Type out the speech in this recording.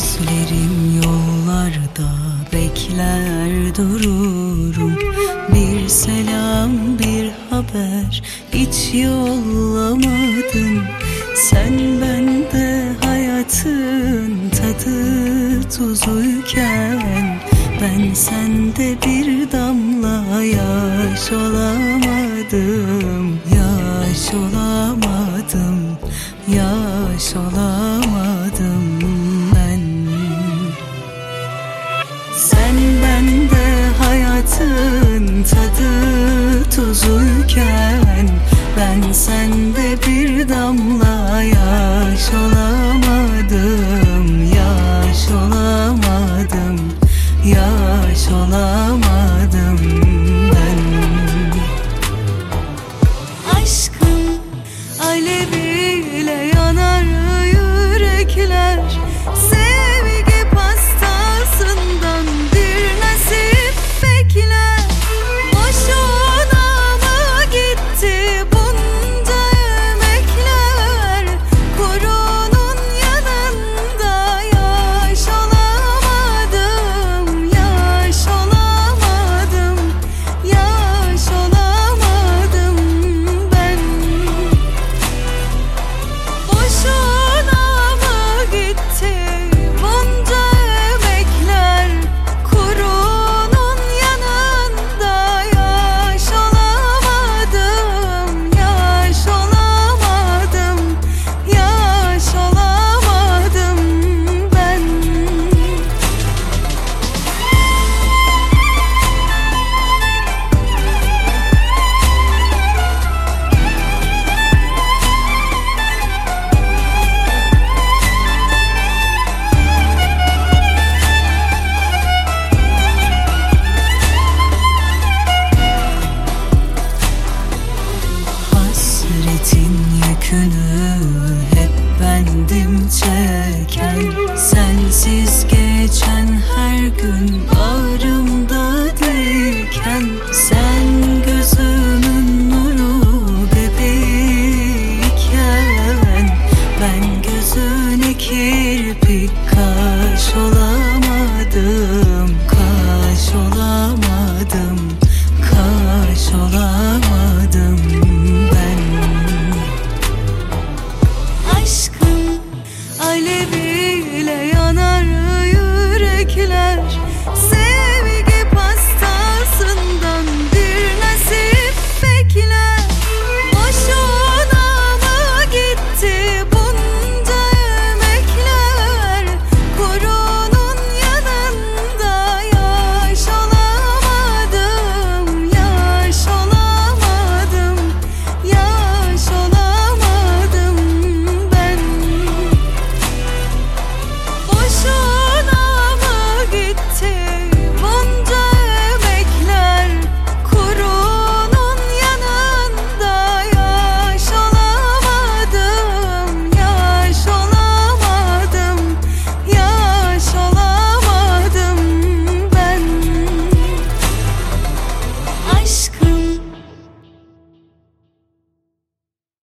Gözlerim yollarda bekler dururum. Bir selam bir haber hiç yollamadım. Sen bende hayatın tadı tuzuyken Ben sende bir damla yaş olamadım. Yaş olamadım Yaş olamadım hayatın tadı tuzuyken Ben sende bir damla yaş olamadım Yaş olamadım Yaş olamadım ben. Aşkın aleviyle yanar yürekler Sevgi 今夜可能